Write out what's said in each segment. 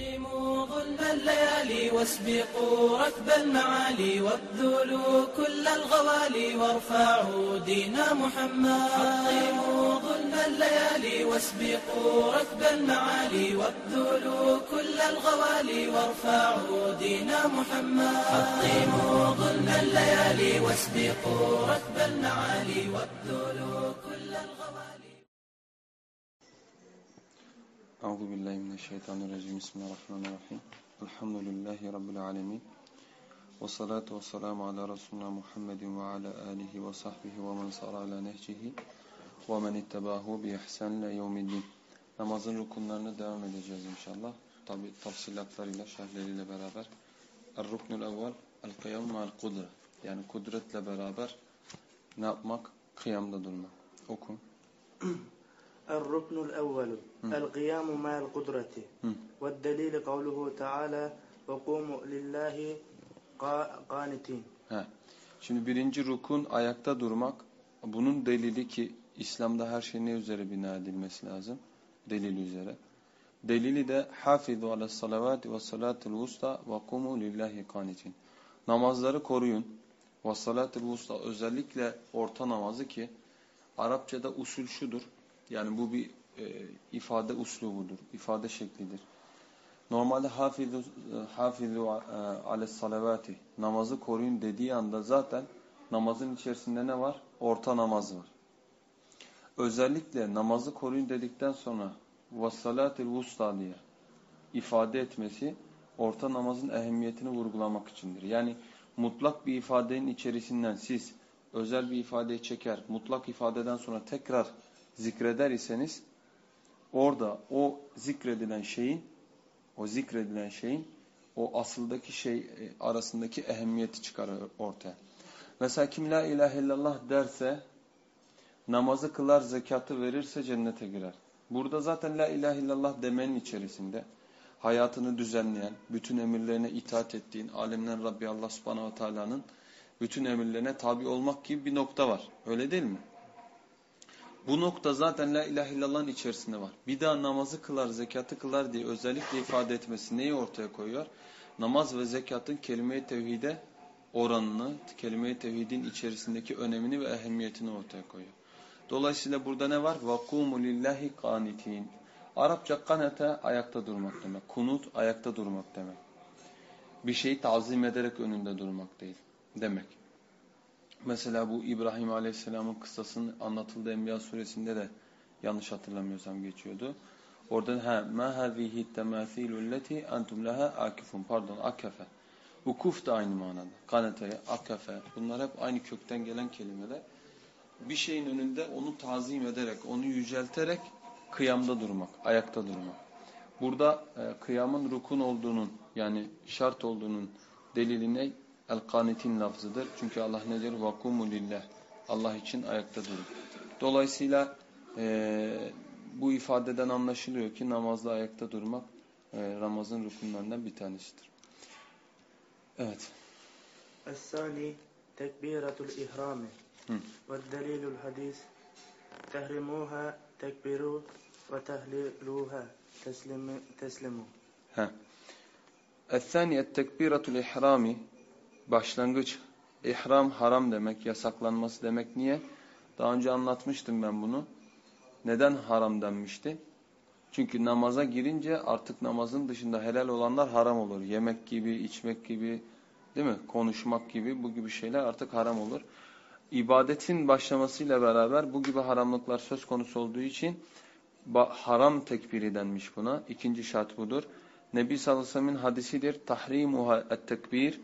حطموا ظلم الليالي واسبقوا ركب المعالي وابذلوا كل الغوالي وارفعوا دين محمد. حطموا ظلم الليالي واسبقوا ركب المعالي وابذلوا كل الغوالي وارفعوا دين محمد. حطموا ظلم الليالي واسبقوا ركب المعالي وابذلوا كل الغوالي Euzu billahi mineşşeytanirracim. Bismillahirrahmanirrahim. Elhamdülillahi rabbil alamin. Ve salatu ve selamü ala resulina Muhammedin ve ala alihi ve sahbihi ve men sara ala nehcihi ve men ittabahu bi ihsan ila yevmiddin. Namazın rukunlarına devam edeceğiz inşallah. Tabi tafsilatlarıyla, şerhleriyle beraber. Er-ruknul evvel el-kıyam ma'al kudre. Yani kudretle beraber ne yapmak? Kıyamda durmak. Okun. الركن الأول القيام مع القدرة والدليل قوله تعالى وقوموا لله قا- قانتين He. Şimdi birinci rukun ayakta durmak. Bunun delili ki İslam'da her şey ne üzere bina edilmesi lazım? Delil üzere. Delili de hafizu ala salavati ve salatul vusta ve kumu lillahi kanitin. Namazları koruyun. Ve salatul vusta özellikle orta namazı ki Arapçada usul şudur. Yani bu bir e, ifade uslubudur, ifade şeklidir. Normalde hafizu hafizu e, ales salavati namazı koruyun dediği anda zaten namazın içerisinde ne var? Orta namaz var. Özellikle namazı koruyun dedikten sonra vassalatil vusta diye ifade etmesi orta namazın ehemmiyetini vurgulamak içindir. Yani mutlak bir ifadenin içerisinden siz özel bir ifadeyi çeker, mutlak ifadeden sonra tekrar zikreder iseniz orada o zikredilen şeyin o zikredilen şeyin o asıldaki şey e, arasındaki ehemmiyeti çıkarır ortaya. Mesela kim la ilahe illallah derse namazı kılar, zekatı verirse cennete girer. Burada zaten la ilahe illallah demenin içerisinde hayatını düzenleyen, bütün emirlerine itaat ettiğin, alemden Rabbi Allah subhanahu teala'nın bütün emirlerine tabi olmak gibi bir nokta var. Öyle değil mi? Bu nokta zaten la ilahe illallah'ın içerisinde var. Bir daha namazı kılar, zekatı kılar diye özellikle ifade etmesi neyi ortaya koyuyor? Namaz ve zekatın kelime-i tevhide oranını, kelime-i tevhidin içerisindeki önemini ve ehemmiyetini ortaya koyuyor. Dolayısıyla burada ne var? وَقُومُ لِلّٰهِ قَانِتِينَ Arapça kanete ayakta durmak demek. Kunut ayakta durmak demek. Bir şeyi tazim ederek önünde durmak değil demek. Mesela bu İbrahim Aleyhisselam'ın kıssasının anlatıldığı Enbiya suresinde de yanlış hatırlamıyorsam geçiyordu. Orada ha ma hazihi temathilul lati entum laha akifun pardon akafe. Ukuf da aynı manada. Kanete, akafe bunlar hep aynı kökten gelen kelimeler. Bir şeyin önünde onu tazim ederek, onu yücelterek kıyamda durmak, ayakta durmak. Burada e, kıyamın rukun olduğunun yani şart olduğunun delili ne? El-kanitin lafzıdır. Çünkü Allah ne diyor? وَقُمُ lillah. Allah için ayakta durun. Dolayısıyla e, bu ifadeden anlaşılıyor ki namazda ayakta durmak e, Ramazan rukunlarından bir tanesidir. Evet. الثاني تكبيرة الإحرام Hı. والدليل الحديث تحرموها تكبروا وتهللوها تسلم تسلموا He. El-thani tekbiratul ihrami başlangıç. İhram haram demek, yasaklanması demek. Niye? Daha önce anlatmıştım ben bunu. Neden haram denmişti? Çünkü namaza girince artık namazın dışında helal olanlar haram olur. Yemek gibi, içmek gibi, değil mi? Konuşmak gibi bu gibi şeyler artık haram olur. İbadetin başlamasıyla beraber bu gibi haramlıklar söz konusu olduğu için haram tekbiri denmiş buna. İkinci şart budur. Nebi sallallahu aleyhi ve sellem'in hadisidir. Tahrimuha et-tekbir.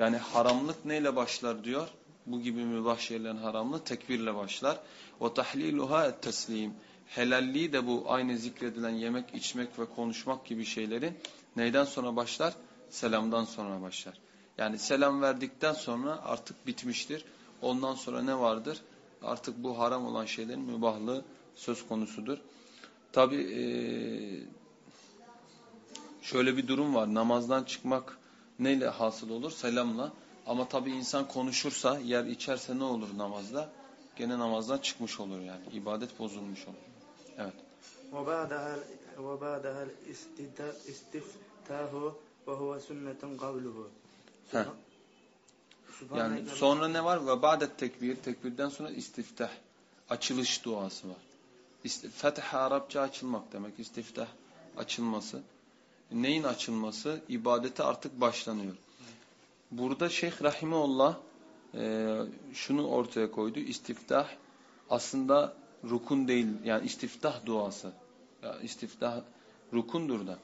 Yani haramlık neyle başlar diyor. Bu gibi mübah şeylerin haramlığı tekbirle başlar. O tahliluha et-teslim. Helalliği de bu aynı zikredilen yemek, içmek ve konuşmak gibi şeylerin neyden sonra başlar? Selamdan sonra başlar. Yani selam verdikten sonra artık bitmiştir. Ondan sonra ne vardır? Artık bu haram olan şeylerin mübahlığı söz konusudur. Tabi şöyle bir durum var. Namazdan çıkmak neyle hasıl olur? Selamla. Ama tabi insan konuşursa, yer içerse ne olur namazda? Gene namazdan çıkmış olur yani. İbadet bozulmuş olur. Evet. وبعدها وبعدها الاستفتاح istiftah ve huve sünnetun kavluhu. Heh. Yani Subhaneke sonra ne var? Ve ba'det tekbir. Tekbirden sonra istiftah. Açılış duası var. İst- Fetih Arapça açılmak demek. İstiftah açılması. Neyin açılması? İbadete artık başlanıyor. Burada Şeyh Rahimeullah e, şunu ortaya koydu. İstiftah aslında rukun değil. Yani istiftah duası. Ya istiftah rukundur da.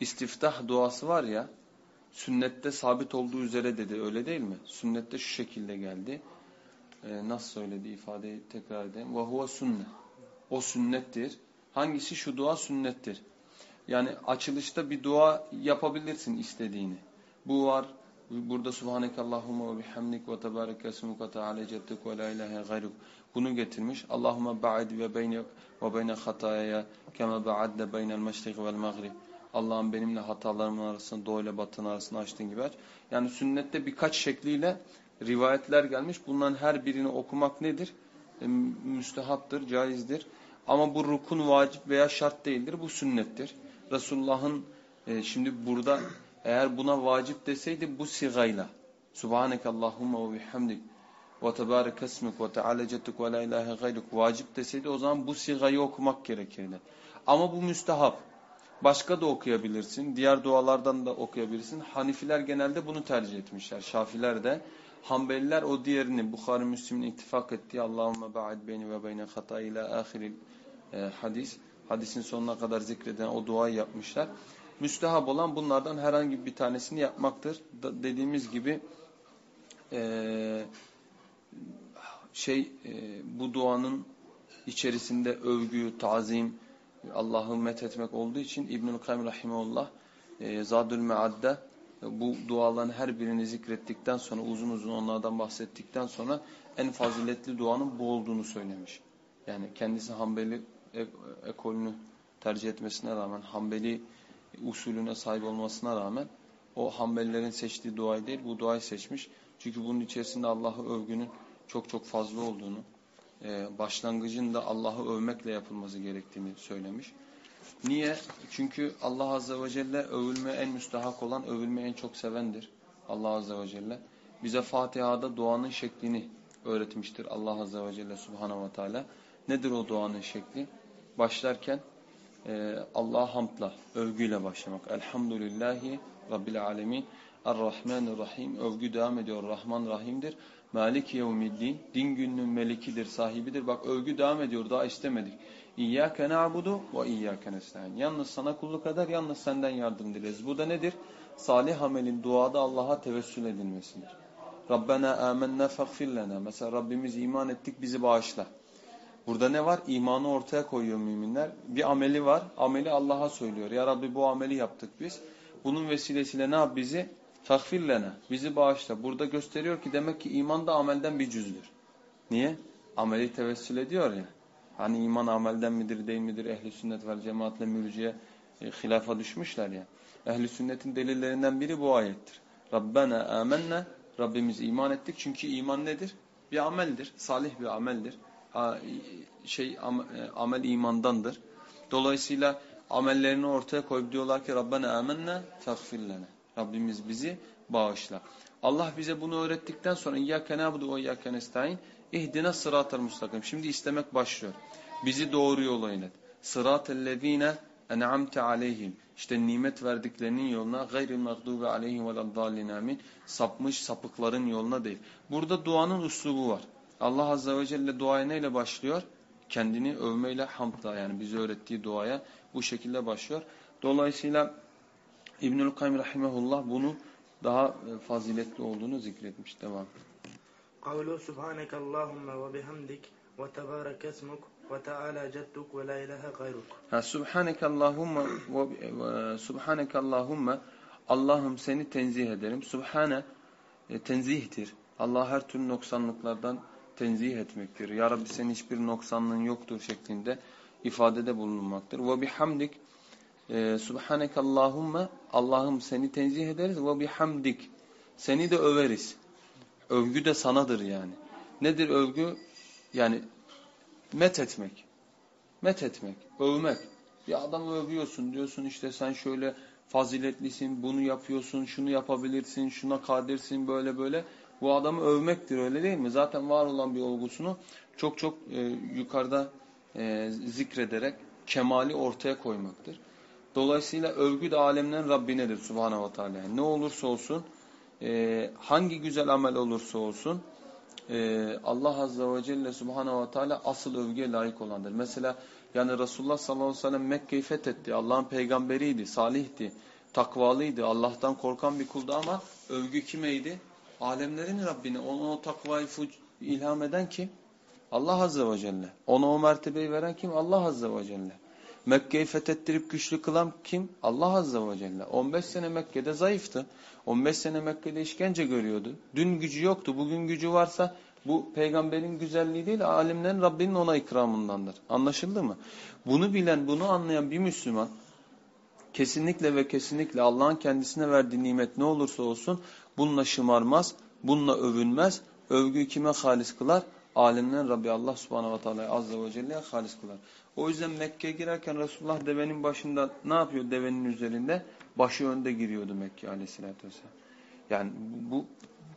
İstiftah duası var ya sünnette sabit olduğu üzere dedi. Öyle değil mi? Sünnette şu şekilde geldi. E, nasıl söyledi ifadeyi tekrar edeyim. Ve huve sünne. O sünnettir. Hangisi? Şu dua sünnettir. Yani açılışta bir dua yapabilirsin istediğini. Bu var. Burada Subhaneke Allahumma ve bihamdik ve tebarek esmuk ve teala cedduk ve la ilahe gayruk. Bunu getirmiş. Allahumma ba'id ve beyne ve beyne hataya kema ba'adde beynel meşrik vel mağrib. Allah'ın benimle hatalarımın arasında doğu ile batının arasında açtığın gibi aç. Yani sünnette birkaç şekliyle rivayetler gelmiş. Bunların her birini okumak nedir? E, müstehaptır, caizdir. Ama bu rukun vacip veya şart değildir. Bu sünnettir. Resulullah'ın e, şimdi burada eğer buna vacip deseydi bu sigayla. Subhaneke Allahumma ve bihamdik ve tebarek esmik ve teala cedduk ve la ilahe gayruk vacip deseydi o zaman bu sigayı okumak gerekirdi. Ama bu müstehap. Başka da okuyabilirsin. Diğer dualardan da okuyabilirsin. Hanifiler genelde bunu tercih etmişler. Şafiler de. Hanbeliler o diğerini Bukhari Müslim'in ittifak ettiği Allahümme ba'id beyni ve beyne hata ile ahiril e, hadis. Hadisin sonuna kadar zikreden o duayı yapmışlar. Müstehap olan bunlardan herhangi bir tanesini yapmaktır. Da, dediğimiz gibi e, şey e, bu duanın içerisinde övgü, tazim, Allah'ı methetmek olduğu için İbnül Kayyum Rahimullah e, Zadül Mead'de bu duaların her birini zikrettikten sonra uzun uzun onlardan bahsettikten sonra en faziletli duanın bu olduğunu söylemiş. Yani kendisi Hanbeli ekolünü tercih etmesine rağmen Hanbeli usulüne sahip olmasına rağmen o Hanbelilerin seçtiği duayı değil bu duayı seçmiş. Çünkü bunun içerisinde Allah'ı övgünün çok çok fazla olduğunu, e, başlangıcın da Allah'ı övmekle yapılması gerektiğini söylemiş. Niye? Çünkü Allah Azze ve Celle övülme en müstahak olan, övülme en çok sevendir. Allah Azze ve Celle. Bize Fatiha'da duanın şeklini öğretmiştir Allah Azze ve Celle Subhanahu ve Teala. Nedir o duanın şekli? Başlarken e, Allah'a hamdla, övgüyle başlamak. Elhamdülillahi Rabbil Alemin. Er-Rahmanir-Rahim. Övgü devam ediyor. Rahman Rahim'dir. Malik yevmiddin. Din gününün melikidir, sahibidir. Bak övgü devam ediyor. Daha istemedik. İyyâke na'budu ve iyyâke nestaîn. Yalnız sana kulluk eder, yalnız senden yardım dileriz. Bu da nedir? Salih amelin duada Allah'a tevessül edilmesidir. Rabbena amennâ faghfir lena. Mesela Rabbimiz iman ettik, bizi bağışla. Burada ne var? İmanı ortaya koyuyor müminler. Bir ameli var. Ameli Allah'a söylüyor. Ya Rabbi bu ameli yaptık biz. Bunun vesilesiyle ne yap bizi? Faghfir lena. Bizi bağışla. Burada gösteriyor ki demek ki iman da amelden bir cüzdür. Niye? Ameli tevessül ediyor ya. Hani iman amelden midir değil midir? Ehli sünnet vel cemaatle mürciye e, hilafa düşmüşler ya. Ehli sünnetin delillerinden biri bu ayettir. Rabbena amennâ. Rabbimiz iman ettik. Çünkü iman nedir? Bir ameldir. Salih bir ameldir. Şey e, amel imandandır. Dolayısıyla amellerini ortaya koyup diyorlar ki Rabbena amennâ tagfir lena. Rabbimiz bizi bağışla. Allah bize bunu öğrettikten sonra İyyâke nâbudu ve İyyâke nestaîn İhdina sıratel mustakim. Şimdi istemek başlıyor. Bizi doğru yola ilet. Sıratellezîne en'amte aleyhim. İşte nimet verdiklerinin yoluna gayril mağdubi aleyhim veleddallin amin. Sapmış sapıkların yoluna değil. Burada duanın üslubu var. Allah Azze ve Celle duaya neyle başlıyor? Kendini övmeyle hamdla yani bize öğrettiği duaya bu şekilde başlıyor. Dolayısıyla İbnül Kayyum Rahimahullah bunu daha faziletli olduğunu zikretmiş. Devam. Kavlu subhaneke Allahümme ve bihamdik ve tebarek esmuk ve teala cedduk ve la ilahe gayruk. Ha subhaneke Allahumma ve, ve subhaneke Allahumma Allah'ım seni tenzih ederim. Subhane e, tenzihtir. Allah her türlü noksanlıklardan tenzih etmektir. Ya Rabbi senin hiçbir noksanlığın yoktur şeklinde ifadede bulunmaktır. Ve bihamdik e, subhaneke Allahumma Allah'ım seni tenzih ederiz ve bihamdik seni de överiz. Övgü de sanadır yani. Nedir övgü? Yani met etmek. Met etmek, övmek. Bir adamı övüyorsun diyorsun işte sen şöyle faziletlisin, bunu yapıyorsun, şunu yapabilirsin, şuna kadirsin böyle böyle. Bu adamı övmektir öyle değil mi? Zaten var olan bir olgusunu çok çok e, yukarıda e, zikrederek kemali ortaya koymaktır. Dolayısıyla övgü de alemlerin Rabbinedir Subhanahu ve Teala. ne olursa olsun, e, hangi güzel amel olursa olsun, e, Allah Azze ve Celle Subhanahu ve Teala asıl övgüye layık olandır. Mesela yani Resulullah sallallahu aleyhi ve sellem Mekke'yi fethetti. Allah'ın peygamberiydi, salihti, takvalıydı, Allah'tan korkan bir kuldu ama övgü kimeydi? Alemlerin Rabbine. Ona o takvayı ilham eden kim? Allah Azze ve Celle. Ona o mertebeyi veren kim? Allah Azze ve Celle. Mekke'yi fethettirip güçlü kılan kim? Allah Azze ve Celle. 15 sene Mekke'de zayıftı. 15 sene Mekke'de işkence görüyordu. Dün gücü yoktu. Bugün gücü varsa bu peygamberin güzelliği değil, alimlerin Rabbinin ona ikramındandır. Anlaşıldı mı? Bunu bilen, bunu anlayan bir Müslüman kesinlikle ve kesinlikle Allah'ın kendisine verdiği nimet ne olursa olsun bununla şımarmaz, bununla övünmez. Övgü kime halis kılar? Alemlerin Rabbi Allah subhanahu ve teala azze ve celle'ye halis kılar. O yüzden Mekke'ye girerken Resulullah devenin başında ne yapıyor devenin üzerinde? Başı önde giriyordu Mekke aleyhissalatü vesselam. Yani bu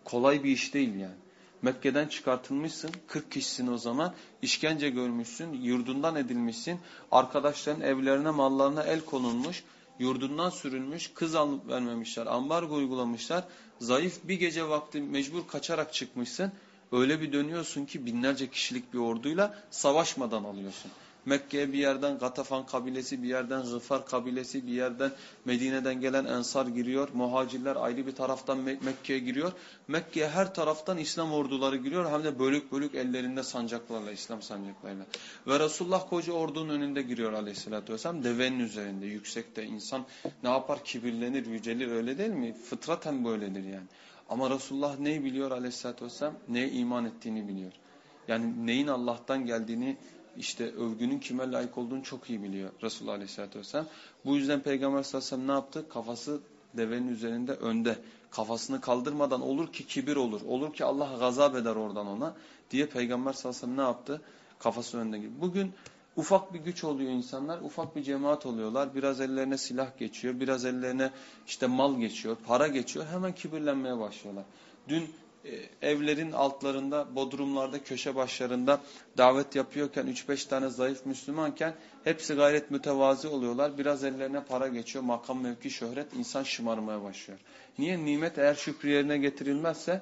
kolay bir iş değil yani. Mekke'den çıkartılmışsın, 40 kişisin o zaman, işkence görmüşsün, yurdundan edilmişsin, arkadaşların evlerine, mallarına el konulmuş, yurdundan sürülmüş, kız alıp vermemişler, ambargo uygulamışlar, zayıf bir gece vakti mecbur kaçarak çıkmışsın, öyle bir dönüyorsun ki binlerce kişilik bir orduyla savaşmadan alıyorsun. Mekke'ye bir yerden Gatafan kabilesi, bir yerden Zıfar kabilesi, bir yerden Medine'den gelen Ensar giriyor. Muhacirler ayrı bir taraftan Mekke'ye giriyor. Mekke'ye her taraftan İslam orduları giriyor. Hem de bölük bölük ellerinde sancaklarla, İslam sancaklarıyla. Ve Resulullah koca ordunun önünde giriyor aleyhissalatü vesselam. Devenin üzerinde, yüksekte. insan ne yapar? Kibirlenir, yücelir öyle değil mi? Fıtraten böyledir yani. Ama Resulullah neyi biliyor aleyhissalatü vesselam? Neye iman ettiğini biliyor. Yani neyin Allah'tan geldiğini işte övgünün kime layık olduğunu çok iyi biliyor Resulullah Aleyhisselatü Vesselam. Bu yüzden Peygamber sallallahu aleyhi ve sellem ne yaptı? Kafası devenin üzerinde önde. Kafasını kaldırmadan olur ki kibir olur. Olur ki Allah gazap eder oradan ona diye Peygamber sallallahu aleyhi ve sellem ne yaptı? Kafası önde gibi. Bugün ufak bir güç oluyor insanlar, ufak bir cemaat oluyorlar. Biraz ellerine silah geçiyor, biraz ellerine işte mal geçiyor, para geçiyor. Hemen kibirlenmeye başlıyorlar. Dün evlerin altlarında, bodrumlarda, köşe başlarında davet yapıyorken 3-5 tane zayıf Müslümanken hepsi gayret mütevazi oluyorlar. Biraz ellerine para geçiyor, makam, mevki, şöhret, insan şımarmaya başlıyor. Niye? Nimet eğer şükrü yerine getirilmezse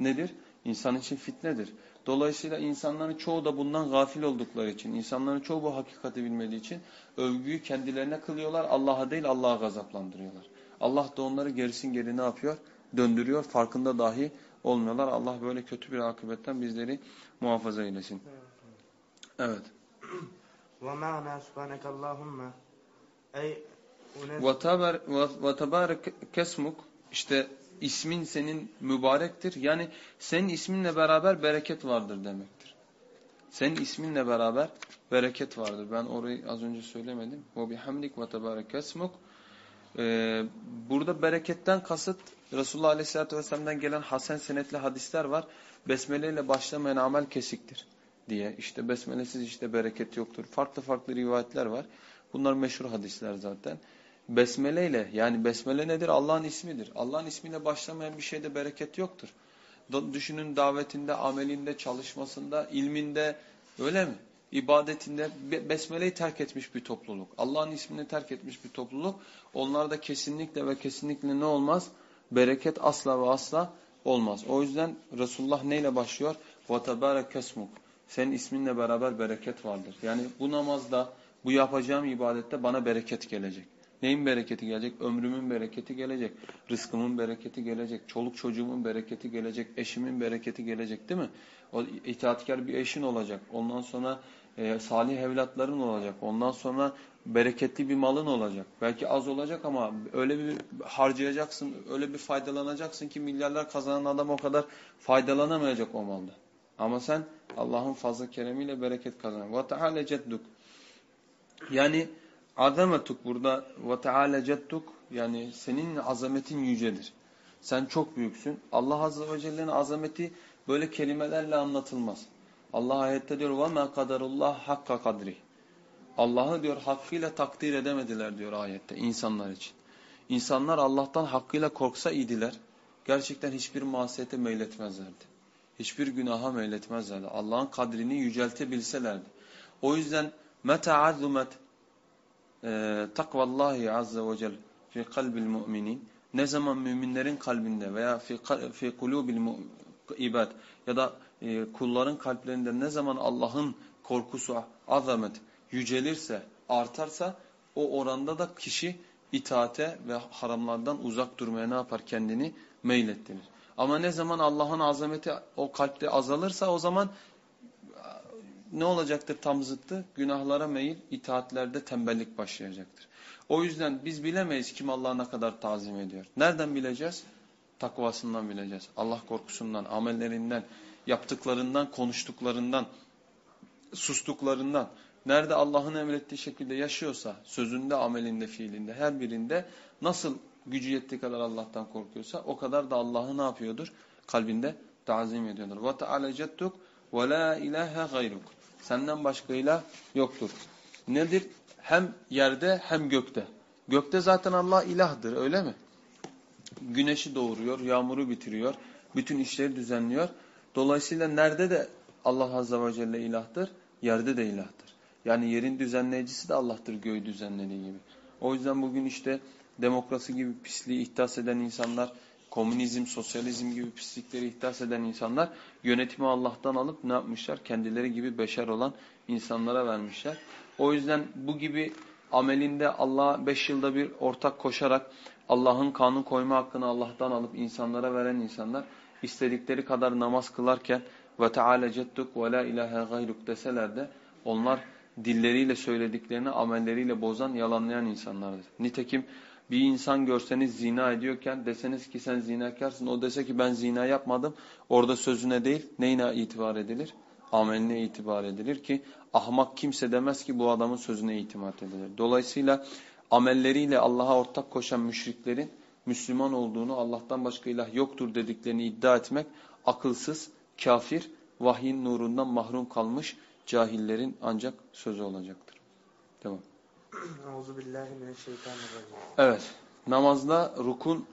nedir? İnsan için fitnedir. Dolayısıyla insanların çoğu da bundan gafil oldukları için, insanların çoğu bu hakikati bilmediği için övgüyü kendilerine kılıyorlar, Allah'a değil Allah'a gazaplandırıyorlar. Allah da onları gerisin geri ne yapıyor? Döndürüyor, farkında dahi olmuyorlar. Allah böyle kötü bir akıbetten bizleri muhafaza eylesin. Evet. وَمَعْنَا سُبْحَانَكَ اللّٰهُمَّ Ey وَتَبَارَكَ kesmuk işte ismin senin mübarektir. Yani senin isminle beraber bereket vardır demektir. Senin isminle beraber bereket vardır. Ben orayı az önce söylemedim. وَبِحَمْدِكْ وَتَبَارَكَ kesmuk ee, burada bereketten kasıt Resulullah Aleyhisselatü Vesselam'dan gelen hasen senetli hadisler var. Besmele ile başlamayan amel kesiktir diye. İşte besmelesiz işte bereket yoktur. Farklı farklı rivayetler var. Bunlar meşhur hadisler zaten. Besmele ile yani besmele nedir? Allah'ın ismidir. Allah'ın ismiyle başlamayan bir şeyde bereket yoktur. Düşünün davetinde, amelinde, çalışmasında, ilminde öyle mi? ibadetinde besmeleyi terk etmiş bir topluluk. Allah'ın ismini terk etmiş bir topluluk. Onlarda kesinlikle ve kesinlikle ne olmaz? Bereket asla ve asla olmaz. O yüzden Resulullah neyle başlıyor? وَتَبَارَكَ kesmuk. Senin isminle beraber bereket vardır. Yani bu namazda, bu yapacağım ibadette bana bereket gelecek. Neyin bereketi gelecek? Ömrümün bereketi gelecek. Rızkımın bereketi gelecek. Çoluk çocuğumun bereketi gelecek. Eşimin bereketi gelecek değil mi? O itaatkar bir eşin olacak. Ondan sonra e, salih evlatların olacak. Ondan sonra bereketli bir malın olacak. Belki az olacak ama öyle bir harcayacaksın, öyle bir faydalanacaksın ki milyarlar kazanan adam o kadar faydalanamayacak o malda. Ama sen Allah'ın fazla keremiyle bereket kazan. Ve teala. Yani azametuk burada ve teala yani senin azametin yücedir. Sen çok büyüksün. Allah azze ve celle'nin azameti böyle kelimelerle anlatılmaz. Allah ayette diyor وَمَا قَدَرُ اللّٰهِ hakka kadri. Allah'ı diyor hakkıyla takdir edemediler diyor ayette insanlar için. İnsanlar Allah'tan hakkıyla korksa idiler. Gerçekten hiçbir masiyete meyletmezlerdi. Hiçbir günaha meyletmezlerdi. Allah'ın kadrini yüceltebilselerdi. O yüzden meta azumet e, takvallahi azze ve cel fi kalbil müminin ne zaman müminlerin kalbinde veya fi, fi kulubil ibad ya da e, kulların kalplerinde ne zaman Allah'ın korkusu azamet yücelirse artarsa o oranda da kişi itaate ve haramlardan uzak durmaya ne yapar? Kendini meylettirir. Ama ne zaman Allah'ın azameti o kalpte azalırsa o zaman ne olacaktır tam zıttı? Günahlara meyil, itaatlerde tembellik başlayacaktır. O yüzden biz bilemeyiz kim Allah'a ne kadar tazim ediyor. Nereden bileceğiz? Takvasından bileceğiz. Allah korkusundan, amellerinden, yaptıklarından, konuştuklarından, sustuklarından. Nerede Allah'ın emrettiği şekilde yaşıyorsa, sözünde, amelinde, fiilinde, her birinde nasıl gücü yettiği kadar Allah'tan korkuyorsa o kadar da Allah'ı ne yapıyordur? Kalbinde tazim ediyordur. Cettuk ve la ilahe gayruk. Senden başka ilah yoktur. Nedir? Hem yerde hem gökte. Gökte zaten Allah ilahdır öyle mi? Güneşi doğuruyor, yağmuru bitiriyor, bütün işleri düzenliyor. Dolayısıyla nerede de Allah Azze ve Celle ilahtır, yerde de ilahtır. Yani yerin düzenleyicisi de Allah'tır göğü düzenlediği gibi. O yüzden bugün işte demokrasi gibi pisliği ihdas eden insanlar, komünizm, sosyalizm gibi pislikleri ihdas eden insanlar yönetimi Allah'tan alıp ne yapmışlar? Kendileri gibi beşer olan insanlara vermişler. O yüzden bu gibi amelinde Allah'a beş yılda bir ortak koşarak Allah'ın kanun koyma hakkını Allah'tan alıp insanlara veren insanlar istedikleri kadar namaz kılarken ve teala cettuk ve la ilahe gayruk deseler de onlar dilleriyle söylediklerini amelleriyle bozan, yalanlayan insanlardır. Nitekim bir insan görseniz zina ediyorken deseniz ki sen zinakarsın. O dese ki ben zina yapmadım. Orada sözüne değil neyine itibar edilir? Ameline itibar edilir ki ahmak kimse demez ki bu adamın sözüne itimat edilir. Dolayısıyla amelleriyle Allah'a ortak koşan müşriklerin Müslüman olduğunu Allah'tan başka ilah yoktur dediklerini iddia etmek akılsız, kafir, vahyin nurundan mahrum kalmış cahillerin ancak sözü olacaktır. Tamam. Evet. Namazda rukun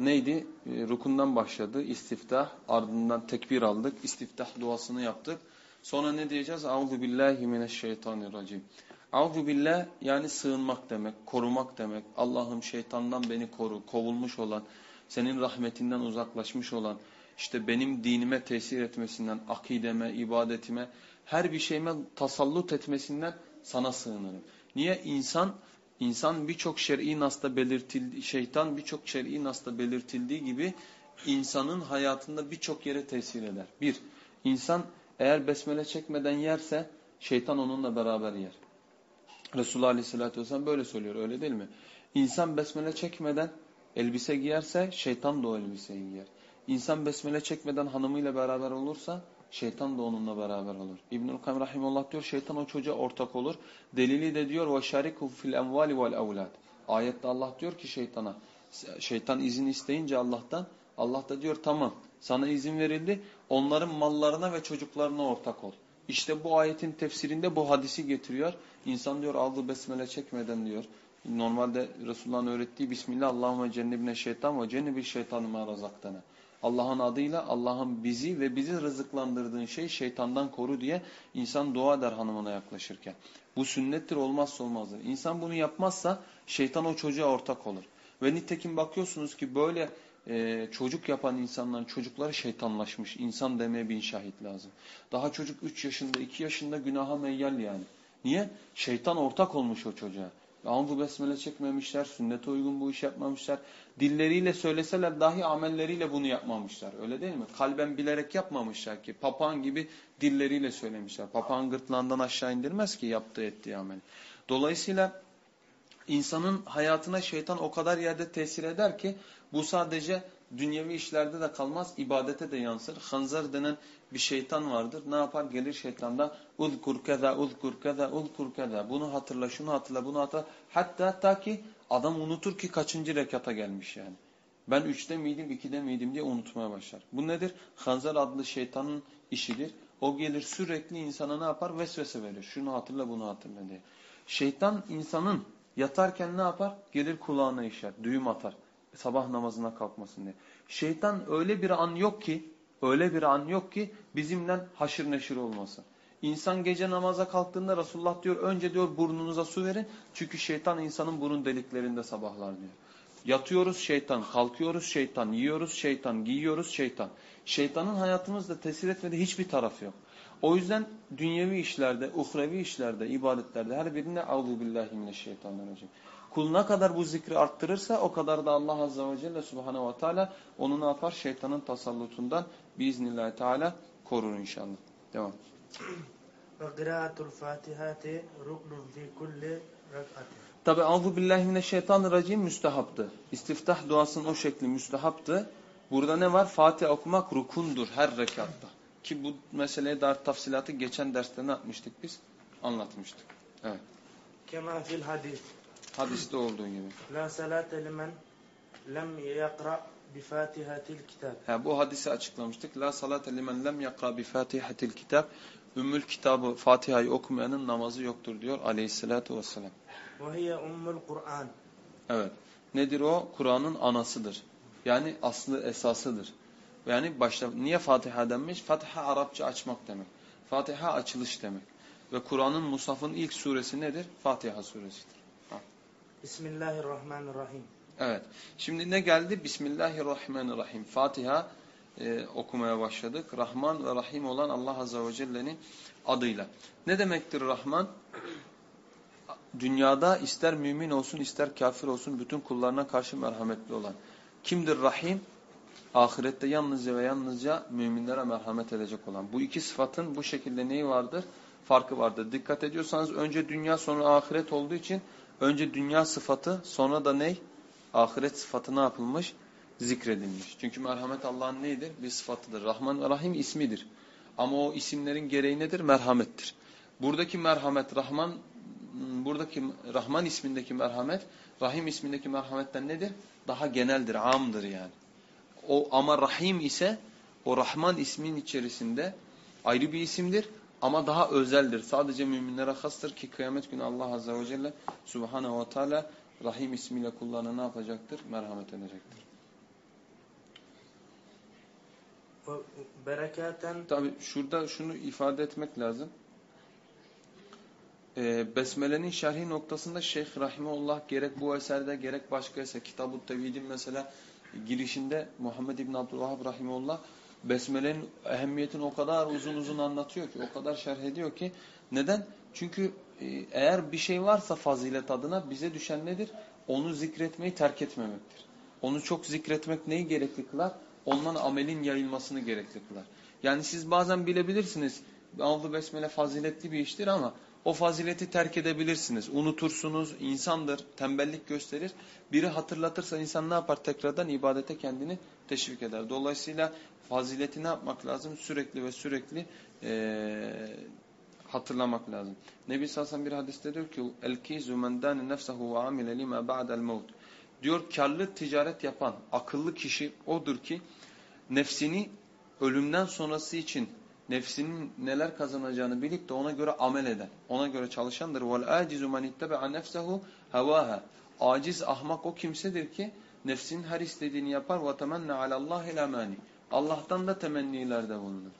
neydi? E, rukundan başladı. İstiftah. Ardından tekbir aldık. İstiftah duasını yaptık. Sonra ne diyeceğiz? Auzu billahi mineşşeytanirracim. Auzu billah yani sığınmak demek, korumak demek. Allah'ım şeytandan beni koru. Kovulmuş olan, senin rahmetinden uzaklaşmış olan, işte benim dinime tesir etmesinden, akideme, ibadetime, her bir şeyime tasallut etmesinden sana sığınırım. Niye? insan insan birçok şer'i nasta belirtildi, şeytan birçok şer'i nasta belirtildiği gibi insanın hayatında birçok yere tesir eder. Bir, insan eğer besmele çekmeden yerse şeytan onunla beraber yer. Resulullah Aleyhisselatü Vesselam böyle söylüyor öyle değil mi? İnsan besmele çekmeden elbise giyerse şeytan da o elbiseyi giyer. İnsan besmele çekmeden hanımıyla beraber olursa şeytan da onunla beraber olur. İbnül Kayyim rahimehullah diyor şeytan o çocuğa ortak olur. Delili de diyor ve şariku fil emvali vel evlad. Ayette Allah diyor ki şeytana şeytan izin isteyince Allah'tan Allah da diyor tamam sana izin verildi onların mallarına ve çocuklarına ortak ol. İşte bu ayetin tefsirinde bu hadisi getiriyor. İnsan diyor aldı besmele çekmeden diyor. Normalde Resulullah'ın öğrettiği Bismillah Allahümme cennibne şeytan ve cennibil şeytanı ma razaktana. Allah'ın adıyla Allah'ın bizi ve bizi rızıklandırdığın şey şeytandan koru diye insan dua eder hanımına yaklaşırken. Bu sünnettir olmazsa olmazdır. İnsan bunu yapmazsa şeytan o çocuğa ortak olur. Ve nitekim bakıyorsunuz ki böyle e, çocuk yapan insanların çocukları şeytanlaşmış. İnsan demeye bin şahit lazım. Daha çocuk 3 yaşında 2 yaşında günaha meyyal yani. Niye? Şeytan ortak olmuş o çocuğa. Avzu besmele çekmemişler, sünnete uygun bu iş yapmamışlar. Dilleriyle söyleseler dahi amelleriyle bunu yapmamışlar. Öyle değil mi? Kalben bilerek yapmamışlar ki. Papağan gibi dilleriyle söylemişler. Papağan gırtlağından aşağı indirmez ki yaptığı ettiği amel. Dolayısıyla insanın hayatına şeytan o kadar yerde tesir eder ki bu sadece dünyevi işlerde de kalmaz, ibadete de yansır. Hanzar denen bir şeytan vardır. Ne yapar? Gelir şeytanda uzkur keza, uzkur keza, uzkur keza. Bunu hatırla, şunu hatırla, bunu hatırla. Hatta ta ki adam unutur ki kaçıncı rekata gelmiş yani. Ben üçte miydim, ikide miydim diye unutmaya başlar. Bu nedir? Hanzar adlı şeytanın işidir. O gelir sürekli insana ne yapar? Vesvese verir. Şunu hatırla, bunu hatırla diye. Şeytan insanın Yatarken ne yapar? Gelir kulağına işer, düğüm atar. Sabah namazına kalkmasın diye. Şeytan öyle bir an yok ki, öyle bir an yok ki bizimle haşır neşir olmasın. İnsan gece namaza kalktığında Resulullah diyor önce diyor burnunuza su verin. Çünkü şeytan insanın burun deliklerinde sabahlar diyor. Yatıyoruz şeytan, kalkıyoruz şeytan, yiyoruz şeytan, giyiyoruz şeytan. Şeytanın hayatımızda tesir etmediği hiçbir taraf yok. O yüzden dünyevi işlerde, uhrevi işlerde, ibadetlerde her birine auzu billahi mineşşeytanirracim kuluna kadar bu zikri arttırırsa o kadar da Allah Azze ve Celle Subhanahu ve Teala onu ne yapar? Şeytanın tasallutundan biiznillahü teala korur inşallah. Devam. Tabi Allahu billahi mineşşeytanirracim müstehaptı. İstiftah duasının o şekli müstehaptı. Burada ne var? Fatiha okumak rukundur her rekatta. Ki bu meseleye dair tafsilatı geçen derste ne yapmıştık biz? Anlatmıştık. Evet. Kema fil hadis. Hadiste olduğu gibi. La salate limen lem yakra bi fatihatil kitab. Ha, bu hadisi açıklamıştık. La salate limen lem yakra bi fatihatil kitab. Ümmül kitabı Fatiha'yı okumayanın namazı yoktur diyor aleyhissalatu vesselam. Ve hiye ummul Kur'an. Evet. Nedir o? Kur'an'ın anasıdır. Yani aslı esasıdır. Yani başta niye Fatiha denmiş? Fatiha Arapça açmak demek. Fatiha açılış demek. Ve Kur'an'ın Musaf'ın ilk suresi nedir? Fatiha suresidir. Bismillahirrahmanirrahim. Evet. Şimdi ne geldi? Bismillahirrahmanirrahim. Fatiha e, okumaya başladık. Rahman ve Rahim olan Allah Azze ve Celle'nin adıyla. Ne demektir Rahman? Dünyada ister mümin olsun ister kafir olsun bütün kullarına karşı merhametli olan. Kimdir Rahim? Ahirette yalnızca ve yalnızca müminlere merhamet edecek olan. Bu iki sıfatın bu şekilde neyi vardır? Farkı vardır. Dikkat ediyorsanız önce dünya sonra ahiret olduğu için önce dünya sıfatı sonra da ney? Ahiret sıfatı ne yapılmış? Zikredilmiş. Çünkü merhamet Allah'ın neydir? Bir sıfatıdır. Rahman ve Rahim ismidir. Ama o isimlerin gereği nedir? Merhamettir. Buradaki merhamet Rahman buradaki Rahman ismindeki merhamet Rahim ismindeki merhametten nedir? Daha geneldir, amdır yani. O ama Rahim ise o Rahman ismin içerisinde ayrı bir isimdir ama daha özeldir. Sadece müminlere hastır ki kıyamet günü Allah Azze ve Celle Subhanahu ve Teala Rahim ismiyle kullarına ne yapacaktır? Merhamet edecektir. Berekaten... Tabi şurada şunu ifade etmek lazım. Ee, Besmele'nin şerhi noktasında Şeyh Rahimullah gerek bu eserde gerek başka eser Kitab-ı Tevhid'in mesela girişinde Muhammed İbn Abdülvahhab Rahimullah Besmele'nin ehemmiyetini o kadar uzun uzun anlatıyor ki o kadar şerh ediyor ki neden? Çünkü e, eğer bir şey varsa fazilet adına bize düşen nedir? Onu zikretmeyi terk etmemektir. Onu çok zikretmek neyi gerekli kılar? Ondan amelin yayılmasını gerekli kılar. Yani siz bazen bilebilirsiniz. Aldı besmele faziletli bir iştir ama o fazileti terk edebilirsiniz. Unutursunuz, insandır, tembellik gösterir. Biri hatırlatırsa insan ne yapar? Tekrardan ibadete kendini teşvik eder. Dolayısıyla fazileti ne yapmak lazım? Sürekli ve sürekli ee, hatırlamak lazım. Nebi Sassan bir hadiste diyor ki El-kizu men dâni nefsehu ve amile lima ba'del mevt. Diyor karlı ticaret yapan akıllı kişi odur ki nefsini ölümden sonrası için nefsinin neler kazanacağını bilip de ona göre amel eden, ona göre çalışandır. Vel acizu men ittaba'a nefsehu. Aciz ahmak o kimsedir ki nefsinin her istediğini yapar ve temenna alallahil amani. Allah'tan da temennilerde bulunur.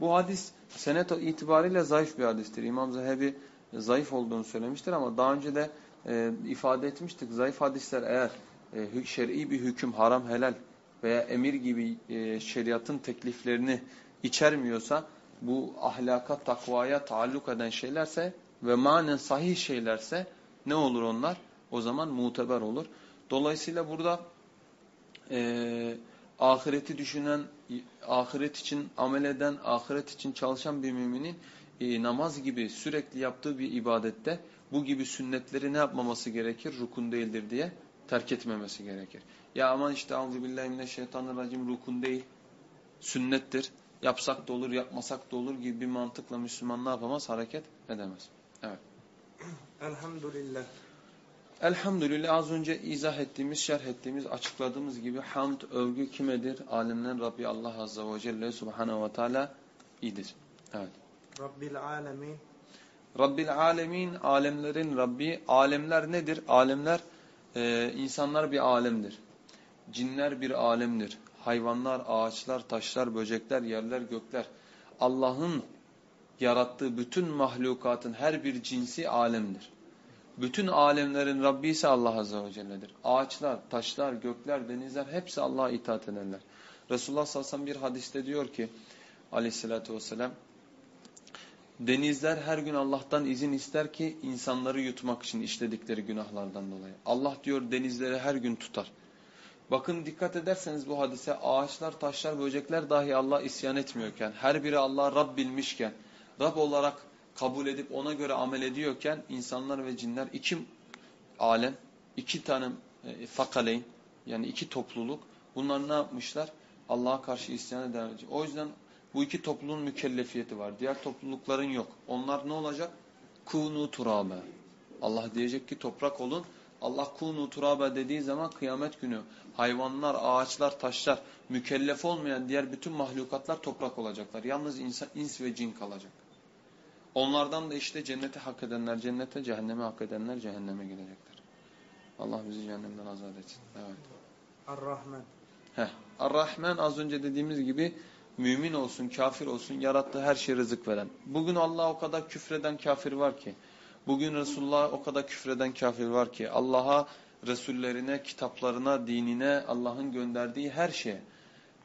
Bu hadis senet itibariyle zayıf bir hadistir. İmam Zehebi zayıf olduğunu söylemiştir ama daha önce de e, ifade etmiştik. Zayıf hadisler eğer e, şer'i bir hüküm haram helal veya emir gibi e, şeriatın tekliflerini içermiyorsa bu ahlaka, takvaya taalluk eden şeylerse ve manen sahih şeylerse ne olur onlar? O zaman muteber olur. Dolayısıyla burada e, ahireti düşünen, ahiret için amel eden, ahiret için çalışan bir müminin e, namaz gibi sürekli yaptığı bir ibadette bu gibi sünnetleri ne yapmaması gerekir? Rukun değildir diye terk etmemesi gerekir. Ya aman işte Euzubillahimineşşeytanirracim rukun değil, sünnettir. Yapsak da olur, yapmasak da olur gibi bir mantıkla Müslüman ne yapamaz? Hareket edemez. Evet. Elhamdülillah. Elhamdülillah az önce izah ettiğimiz, şerh ettiğimiz, açıkladığımız gibi hamd, övgü kimedir? Alemden Rabbi Allah Azze ve Celle Subhanahu ve Teala iyidir. Evet. Rabbil alemin. Rabbil alemin, alemlerin Rabbi. Alemler nedir? Alemler, e, insanlar bir alemdir. Cinler bir alemdir. Hayvanlar, ağaçlar, taşlar, böcekler, yerler, gökler. Allah'ın yarattığı bütün mahlukatın her bir cinsi alemdir. Bütün alemlerin Rabbi ise Allah Azze ve Celle'dir. Ağaçlar, taşlar, gökler, denizler hepsi Allah'a itaat ederler. Resulullah sallallahu aleyhi ve sellem bir hadiste diyor ki aleyhissalatü vesselam denizler her gün Allah'tan izin ister ki insanları yutmak için işledikleri günahlardan dolayı. Allah diyor denizleri her gün tutar. Bakın dikkat ederseniz bu hadise ağaçlar, taşlar, böcekler dahi Allah isyan etmiyorken, her biri Allah Rab bilmişken, Rab olarak kabul edip ona göre amel ediyorken insanlar ve cinler iki alem, iki tane e, fakaleyn yani iki topluluk bunlar ne yapmışlar? Allah'a karşı isyan eden. O yüzden bu iki topluluğun mükellefiyeti var. Diğer toplulukların yok. Onlar ne olacak? Kunu turabe. Allah diyecek ki toprak olun. Allah kunu turabe dediği zaman kıyamet günü hayvanlar, ağaçlar, taşlar, mükellef olmayan diğer bütün mahlukatlar toprak olacaklar. Yalnız insan, ins ve cin kalacak. Onlardan da işte cennete hak edenler cennete, cehenneme hak edenler cehenneme gidecekler. Allah bizi cehennemden azat etsin. Evet. Ar-Rahman. Heh. Ar-Rahman az önce dediğimiz gibi mümin olsun, kafir olsun yarattığı her şeye rızık veren. Bugün Allah o kadar küfreden kafir var ki. Bugün Resulullah o kadar küfreden kafir var ki. Allah'a, Resullerine, kitaplarına, dinine, Allah'ın gönderdiği her şeye.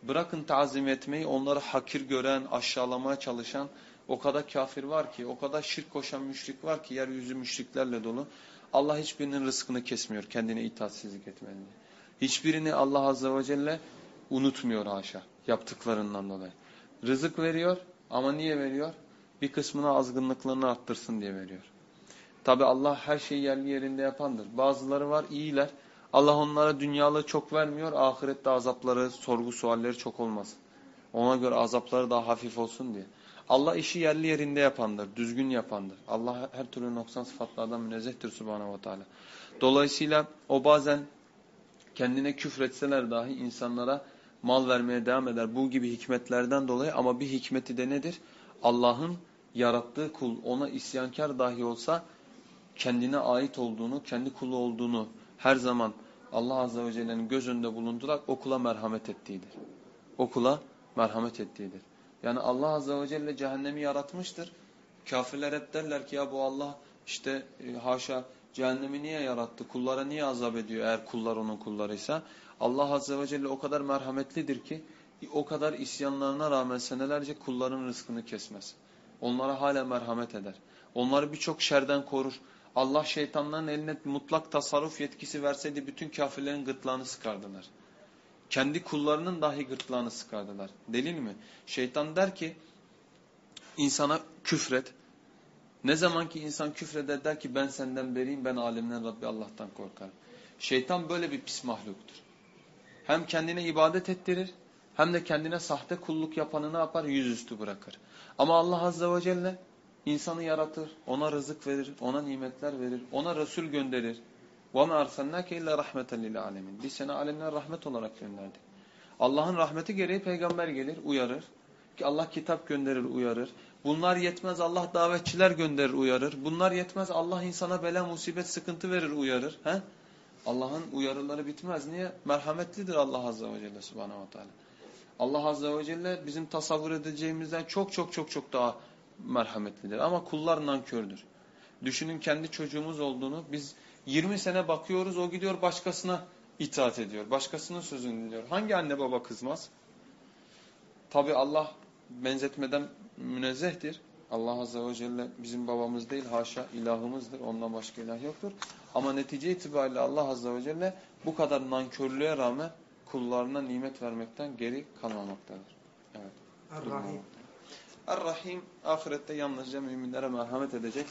Bırakın tazim etmeyi, onları hakir gören, aşağılamaya çalışan o kadar kafir var ki, o kadar şirk koşan müşrik var ki, yeryüzü müşriklerle dolu. Allah hiçbirinin rızkını kesmiyor kendine itaatsizlik etmeni. Hiçbirini Allah Azze ve Celle unutmuyor haşa yaptıklarından dolayı. Rızık veriyor ama niye veriyor? Bir kısmına azgınlıklarını arttırsın diye veriyor. Tabi Allah her şeyi yerli yerinde yapandır. Bazıları var iyiler. Allah onlara dünyalı çok vermiyor. Ahirette azapları, sorgu sualleri çok olmasın. Ona göre azapları daha hafif olsun diye. Allah işi yerli yerinde yapandır, düzgün yapandır. Allah her türlü noksan sıfatlardan münezzehtir subhanahu ve teala. Dolayısıyla o bazen kendine küfretseler dahi insanlara mal vermeye devam eder. Bu gibi hikmetlerden dolayı ama bir hikmeti de nedir? Allah'ın yarattığı kul ona isyankar dahi olsa kendine ait olduğunu, kendi kulu olduğunu her zaman Allah Azze ve Celle'nin göz önünde bulundurarak okula merhamet ettiğidir. Okula merhamet ettiğidir. Yani Allah Azze ve Celle cehennemi yaratmıştır. Kafirler hep derler ki ya bu Allah işte e, haşa cehennemi niye yarattı? Kullara niye azap ediyor eğer kullar onun kullarıysa? Allah Azze ve Celle o kadar merhametlidir ki o kadar isyanlarına rağmen senelerce kulların rızkını kesmez. Onlara hala merhamet eder. Onları birçok şerden korur. Allah şeytanların eline mutlak tasarruf yetkisi verseydi bütün kafirlerin gırtlağını sıkardılar. Kendi kullarının dahi gırtlağını sıkardılar. Delil mi? Şeytan der ki insana küfret. Ne zaman ki insan küfreder der ki ben senden beriyim ben alemden Rabbi Allah'tan korkarım. Şeytan böyle bir pis mahluktur. Hem kendine ibadet ettirir hem de kendine sahte kulluk yapanı ne yapar? Yüzüstü bırakır. Ama Allah Azze ve Celle insanı yaratır, ona rızık verir, ona nimetler verir, ona Resul gönderir. وَمَا أَرْسَلْنَاكَ اِلَّا رَحْمَةً لِلْعَالَمِينَ Biz seni alemler rahmet olarak gönderdik. Allah'ın rahmeti gereği peygamber gelir, uyarır. Ki Allah kitap gönderir, uyarır. Bunlar yetmez Allah davetçiler gönderir, uyarır. Bunlar yetmez Allah insana bela, musibet, sıkıntı verir, uyarır. He? Allah'ın uyarıları bitmez. Niye? Merhametlidir Allah Azze ve Celle Subhanahu ve Teala. Allah Azze ve Celle bizim tasavvur edeceğimizden çok çok çok çok daha merhametlidir. Ama kullar nankördür. Düşünün kendi çocuğumuz olduğunu biz 20 sene bakıyoruz o gidiyor başkasına itaat ediyor. Başkasının sözünü dinliyor. Hangi anne baba kızmaz? Tabi Allah benzetmeden münezzehtir. Allah Azze ve Celle bizim babamız değil haşa ilahımızdır. Ondan başka ilah yoktur. Ama netice itibariyle Allah Azze ve Celle bu kadar nankörlüğe rağmen kullarına nimet vermekten geri kalmamaktadır. Evet. Ar-Rahim. Er-Rahim ahirette yalnızca müminlere merhamet edecek.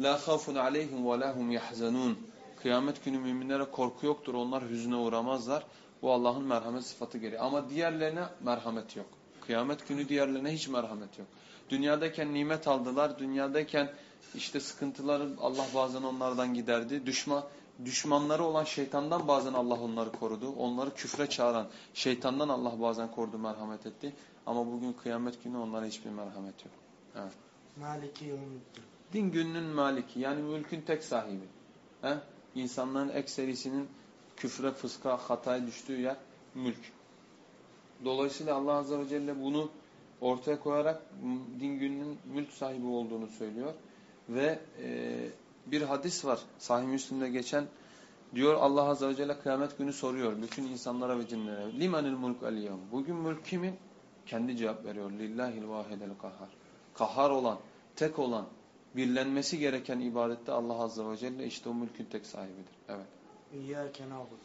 La khafun aleyhim ve lahum yahzanun. Kıyamet günü müminlere korku yoktur. Onlar hüzüne uğramazlar. Bu Allah'ın merhamet sıfatı gereği. Ama diğerlerine merhamet yok. Kıyamet günü diğerlerine hiç merhamet yok. Dünyadayken nimet aldılar. Dünyadayken işte sıkıntıları Allah bazen onlardan giderdi. Düşman düşmanları olan şeytandan bazen Allah onları korudu. Onları küfre çağıran şeytandan Allah bazen korudu, merhamet etti. Ama bugün kıyamet günü onlara hiçbir merhamet yok. Evet. Maliki yevmiddin. Din gününün maliki yani mülkün tek sahibi. He? İnsanların ekserisinin küfre, fıska, hataya düştüğü yer mülk. Dolayısıyla Allah Azze ve Celle bunu ortaya koyarak din gününün mülk sahibi olduğunu söylüyor. Ve e, bir hadis var Sahih Müslim'de geçen diyor Allah Azze ve Celle kıyamet günü soruyor bütün insanlara ve cinlere. Limanil mulk aliyam. Bugün mülk kimin? Kendi cevap veriyor. Lillahil vahidel kahhar. Kahhar olan, tek olan, birlenmesi gereken ibadette Allah Azze ve Celle işte o mülkün tek sahibidir. Evet. İyyâke na'bud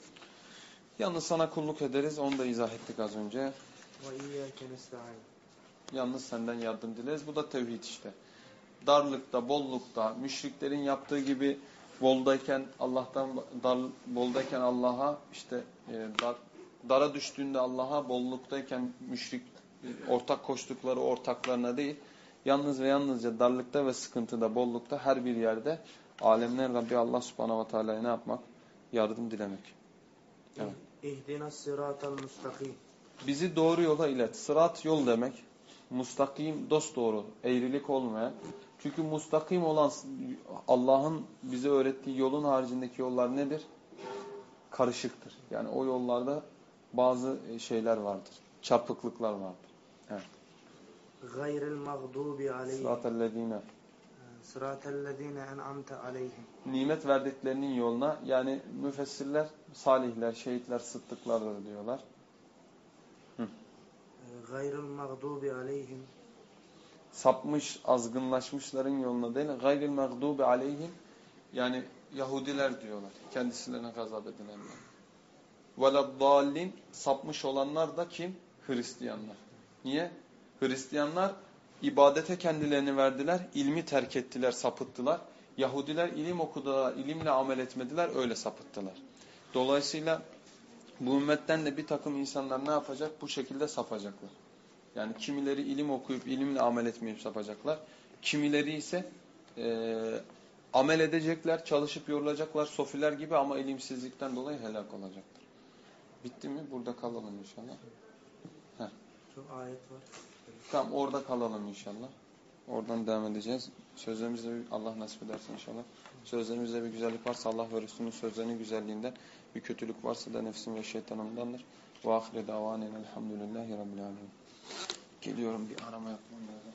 Yalnız sana kulluk ederiz. Onu da izah ettik az önce. ve iyyâke nesta'in. Yalnız senden yardım dileriz. Bu da tevhid işte. Darlıkta, bollukta, müşriklerin yaptığı gibi boldayken Allah'tan dar, boldayken Allah'a işte e, dar, dara düştüğünde Allah'a bolluktayken müşrik e, ortak koştukları ortaklarına değil yalnız ve yalnızca darlıkta ve sıkıntıda bollukta her bir yerde alemler Rabbi Allah subhanahu ve teala'ya ne yapmak? Yardım dilemek. Evet. Bizi doğru yola ilet. Sırat yol demek. Mustakim dost doğru, eğrilik olmayan. Çünkü mustakim olan Allah'ın bize öğrettiği yolun haricindeki yollar nedir? Karışıktır. Yani o yollarda bazı şeyler vardır. Çarpıklıklar vardır. Gayril mağdubi aleyhim. Sıratellezine. Sıratellezine en'amte aleyhim. Nimet verdiklerinin yoluna yani müfessirler, salihler, şehitler, sıddıklardır diyorlar. Gayril mağdubi aleyhim. sapmış, azgınlaşmışların yoluna değil, gayril mağdubi aleyhim yani Yahudiler diyorlar. Kendisilerine gazap edilenler. Veleddallin sapmış olanlar da kim? Hristiyanlar. Niye? Hristiyanlar ibadete kendilerini verdiler, ilmi terk ettiler, sapıttılar. Yahudiler ilim okudular, ilimle amel etmediler, öyle sapıttılar. Dolayısıyla bu ümmetten de bir takım insanlar ne yapacak? Bu şekilde sapacaklar. Yani kimileri ilim okuyup ilimle amel etmeyip sapacaklar. Kimileri ise e, amel edecekler, çalışıp yorulacaklar sofiler gibi ama ilimsizlikten dolayı helak olacaktır. Bitti mi? Burada kalalım inşallah. Heh. Çok ayet var. Tamam orada kalalım inşallah. Oradan devam edeceğiz. Sözlerimizde bir- Allah nasip ederse inşallah. Sözlerimizde bir güzellik varsa Allah ve Resulünün sözlerinin güzelliğinden, bir kötülük varsa da nefsim ve şeytanımdandır. Ve ahire davanen elhamdülillahi rabbil alemin. Geliyorum bir arama yapmam lazım.